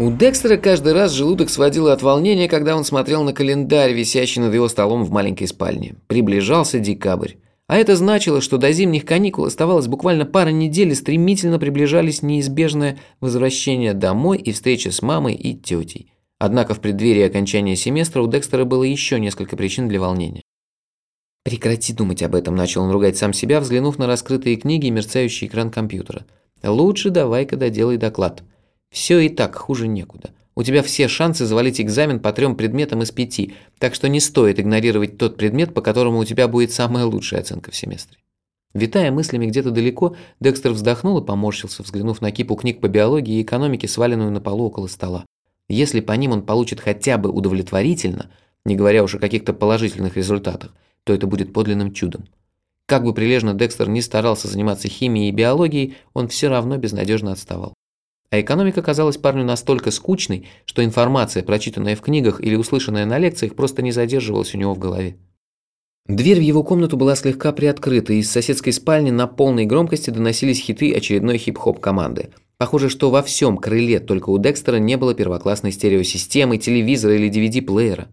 У Декстера каждый раз желудок сводило от волнения, когда он смотрел на календарь, висящий над его столом в маленькой спальне. Приближался декабрь. А это значило, что до зимних каникул оставалось буквально пара недель и стремительно приближались неизбежное возвращение домой и встреча с мамой и тетей. Однако в преддверии окончания семестра у Декстера было еще несколько причин для волнения. «Прекрати думать об этом», – начал он ругать сам себя, взглянув на раскрытые книги и мерцающий экран компьютера. «Лучше давай-ка доделай доклад». Все и так хуже некуда. У тебя все шансы завалить экзамен по трем предметам из пяти, так что не стоит игнорировать тот предмет, по которому у тебя будет самая лучшая оценка в семестре. Витая мыслями где-то далеко, Декстер вздохнул и поморщился, взглянув на кипу книг по биологии и экономике, сваленную на полу около стола. Если по ним он получит хотя бы удовлетворительно, не говоря уж о каких-то положительных результатах, то это будет подлинным чудом. Как бы прилежно Декстер не старался заниматься химией и биологией, он все равно безнадежно отставал. А экономика казалась парню настолько скучной, что информация, прочитанная в книгах или услышанная на лекциях, просто не задерживалась у него в голове. Дверь в его комнату была слегка приоткрыта, и из соседской спальни на полной громкости доносились хиты очередной хип-хоп команды. Похоже, что во всем крыле только у Декстера не было первоклассной стереосистемы, телевизора или DVD-плеера.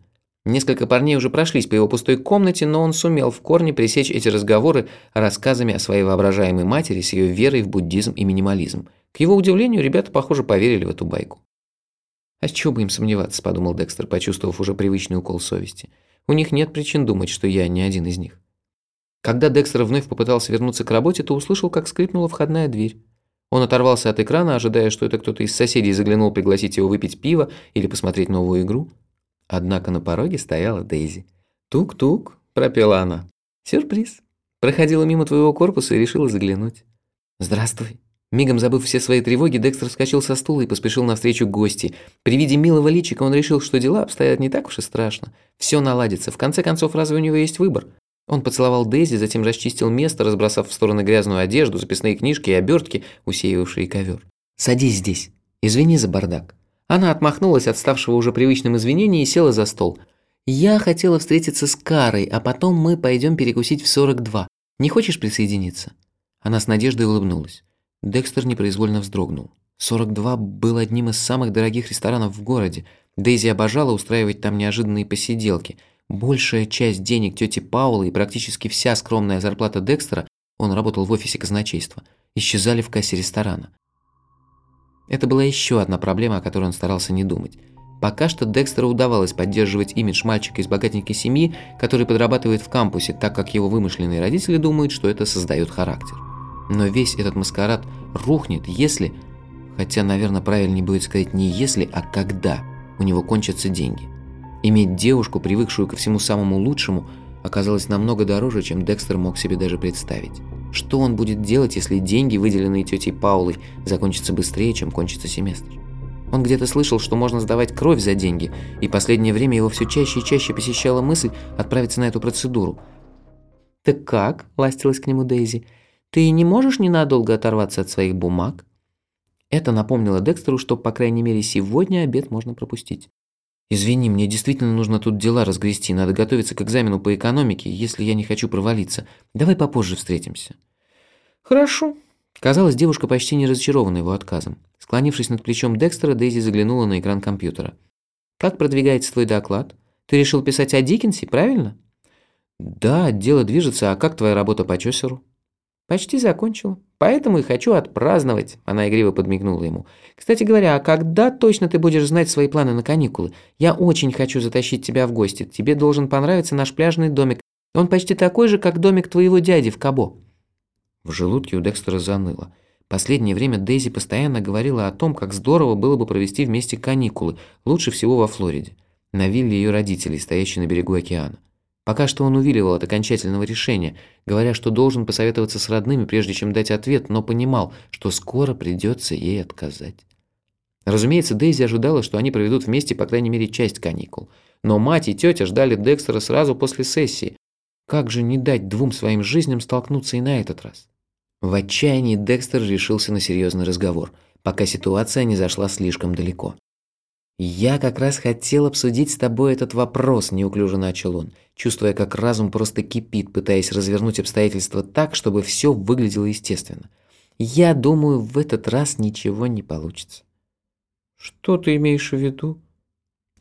Несколько парней уже прошлись по его пустой комнате, но он сумел в корне пресечь эти разговоры рассказами о своей воображаемой матери с ее верой в буддизм и минимализм – к его удивлению, ребята, похоже, поверили в эту байку. «А с чего бы им сомневаться?» – подумал Декстер, почувствовав уже привычный укол совести. «У них нет причин думать, что я не один из них». Когда Декстер вновь попытался вернуться к работе, то услышал, как скрипнула входная дверь. Он оторвался от экрана, ожидая, что это кто-то из соседей заглянул пригласить его выпить пиво или посмотреть новую игру. Однако на пороге стояла Дейзи. «Тук-тук», – пропела она. «Сюрприз. Проходила мимо твоего корпуса и решила заглянуть». «Здравствуй», Мигом забыв все свои тревоги, Декстер вскочил со стула и поспешил навстречу гости. При виде милого личика он решил, что дела обстоят не так уж и страшно. Все наладится. В конце концов, разве у него есть выбор? Он поцеловал Дейзи, затем расчистил место, разбросав в стороны грязную одежду, записные книжки и обертки, усеивавшие ковер. «Садись здесь. Извини за бардак». Она отмахнулась от ставшего уже привычным извинения и села за стол. «Я хотела встретиться с Карой, а потом мы пойдем перекусить в 42. Не хочешь присоединиться?» Она с надеждой улыбнулась. Декстер непроизвольно вздрогнул. 42 был одним из самых дорогих ресторанов в городе. Дейзи обожала устраивать там неожиданные посиделки. Большая часть денег тети Паулы и практически вся скромная зарплата Декстера, он работал в офисе казначейства, исчезали в кассе ресторана. Это была еще одна проблема, о которой он старался не думать. Пока что Декстеру удавалось поддерживать имидж мальчика из богатенькой семьи, который подрабатывает в кампусе, так как его вымышленные родители думают, что это создает характер. Но весь этот маскарад рухнет, если... Хотя, наверное, правильнее будет сказать не если, а когда у него кончатся деньги. Иметь девушку, привыкшую ко всему самому лучшему, оказалось намного дороже, чем Декстер мог себе даже представить. Что он будет делать, если деньги, выделенные тетей Паулой, закончатся быстрее, чем кончится семестр? Он где-то слышал, что можно сдавать кровь за деньги, и последнее время его все чаще и чаще посещала мысль отправиться на эту процедуру. «Так как?» – ластилась к нему Дейзи – ты не можешь ненадолго оторваться от своих бумаг?» Это напомнило Декстеру, что, по крайней мере, сегодня обед можно пропустить. «Извини, мне действительно нужно тут дела разгрести, надо готовиться к экзамену по экономике, если я не хочу провалиться. Давай попозже встретимся». «Хорошо». Казалось, девушка почти не разочарована его отказом. Склонившись над плечом Декстера, Дейзи заглянула на экран компьютера. «Как продвигается твой доклад? Ты решил писать о Диккенсе, правильно?» «Да, дело движется, а как твоя работа по Чосеру?» «Почти закончила. Поэтому и хочу отпраздновать», – она игриво подмигнула ему. «Кстати говоря, а когда точно ты будешь знать свои планы на каникулы? Я очень хочу затащить тебя в гости. Тебе должен понравиться наш пляжный домик. Он почти такой же, как домик твоего дяди в Кабо». В желудке у Декстера заныло. Последнее время Дейзи постоянно говорила о том, как здорово было бы провести вместе каникулы, лучше всего во Флориде, на вилле ее родителей, стоящей на берегу океана. Пока что он увиливал от окончательного решения, говоря, что должен посоветоваться с родными, прежде чем дать ответ, но понимал, что скоро придется ей отказать. Разумеется, Дейзи ожидала, что они проведут вместе по крайней мере часть каникул. Но мать и тетя ждали Декстера сразу после сессии. Как же не дать двум своим жизням столкнуться и на этот раз? В отчаянии Декстер решился на серьезный разговор, пока ситуация не зашла слишком далеко. «Я как раз хотел обсудить с тобой этот вопрос», – неуклюже начал он, чувствуя, как разум просто кипит, пытаясь развернуть обстоятельства так, чтобы все выглядело естественно. «Я думаю, в этот раз ничего не получится». Что ты имеешь в виду?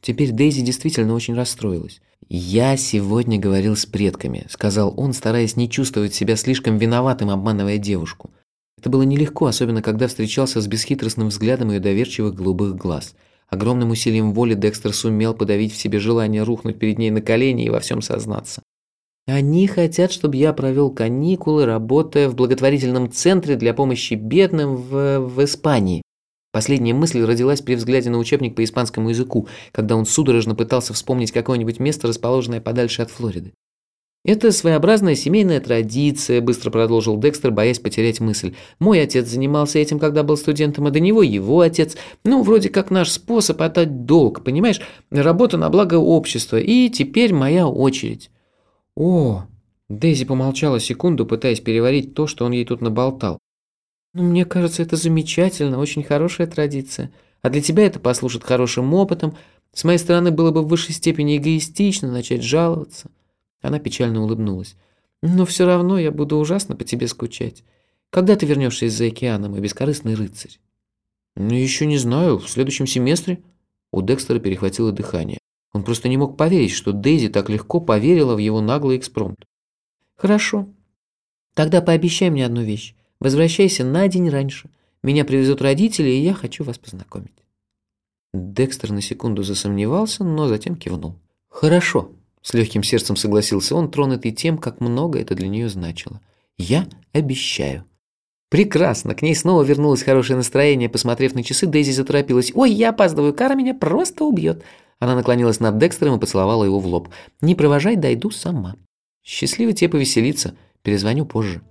Теперь Дейзи действительно очень расстроилась. «Я сегодня говорил с предками», – сказал он, стараясь не чувствовать себя слишком виноватым, обманывая девушку. Это было нелегко, особенно когда встречался с бесхитростным взглядом ее доверчивых голубых глаз. Огромным усилием воли Декстер сумел подавить в себе желание рухнуть перед ней на колени и во всем сознаться. «Они хотят, чтобы я провел каникулы, работая в благотворительном центре для помощи бедным в, в Испании». Последняя мысль родилась при взгляде на учебник по испанскому языку, когда он судорожно пытался вспомнить какое-нибудь место, расположенное подальше от Флориды. «Это своеобразная семейная традиция», – быстро продолжил Декстер, боясь потерять мысль. «Мой отец занимался этим, когда был студентом, а до него его отец. Ну, вроде как наш способ отдать долг, понимаешь? Работа на благо общества. И теперь моя очередь». «О!» – Дейзи помолчала секунду, пытаясь переварить то, что он ей тут наболтал. Ну, мне кажется, это замечательно, очень хорошая традиция. А для тебя это послужит хорошим опытом. С моей стороны было бы в высшей степени эгоистично начать жаловаться. Она печально улыбнулась. Но все равно я буду ужасно по тебе скучать. Когда ты вернешься из-за океана, мой бескорыстный рыцарь? Ну, еще не знаю, в следующем семестре. У Декстера перехватило дыхание. Он просто не мог поверить, что Дейзи так легко поверила в его наглый экспромт. Хорошо. Тогда пообещай мне одну вещь. Возвращайся на день раньше. Меня привезут родители, и я хочу вас познакомить». Декстер на секунду засомневался, но затем кивнул. «Хорошо», – с легким сердцем согласился он, тронутый тем, как много это для нее значило. «Я обещаю». Прекрасно, к ней снова вернулось хорошее настроение. Посмотрев на часы, Дейзи заторопилась. «Ой, я опаздываю, Кара меня просто убьет». Она наклонилась над Декстером и поцеловала его в лоб. «Не провожай, дойду сама». «Счастливо тебе повеселиться. Перезвоню позже».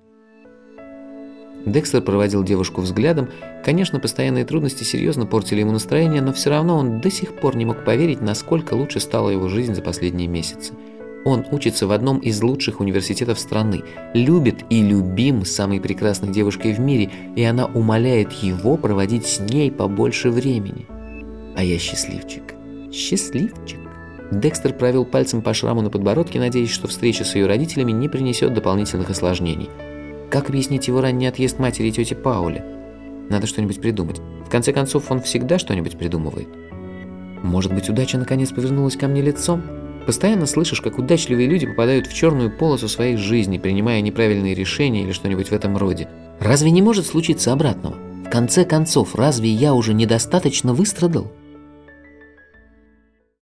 Декстер проводил девушку взглядом. Конечно, постоянные трудности серьезно портили ему настроение, но все равно он до сих пор не мог поверить, насколько лучше стала его жизнь за последние месяцы. Он учится в одном из лучших университетов страны, любит и любим самой прекрасной девушкой в мире, и она умоляет его проводить с ней побольше времени. А я счастливчик. Счастливчик. Декстер провел пальцем по шраму на подбородке, надеясь, что встреча с ее родителями не принесет дополнительных осложнений. Как объяснить его ранний отъезд матери и тети Паули? Надо что-нибудь придумать. В конце концов, он всегда что-нибудь придумывает. Может быть, удача наконец повернулась ко мне лицом? Постоянно слышишь, как удачливые люди попадают в черную полосу своей жизни, принимая неправильные решения или что-нибудь в этом роде. Разве не может случиться обратного? В конце концов, разве я уже недостаточно выстрадал?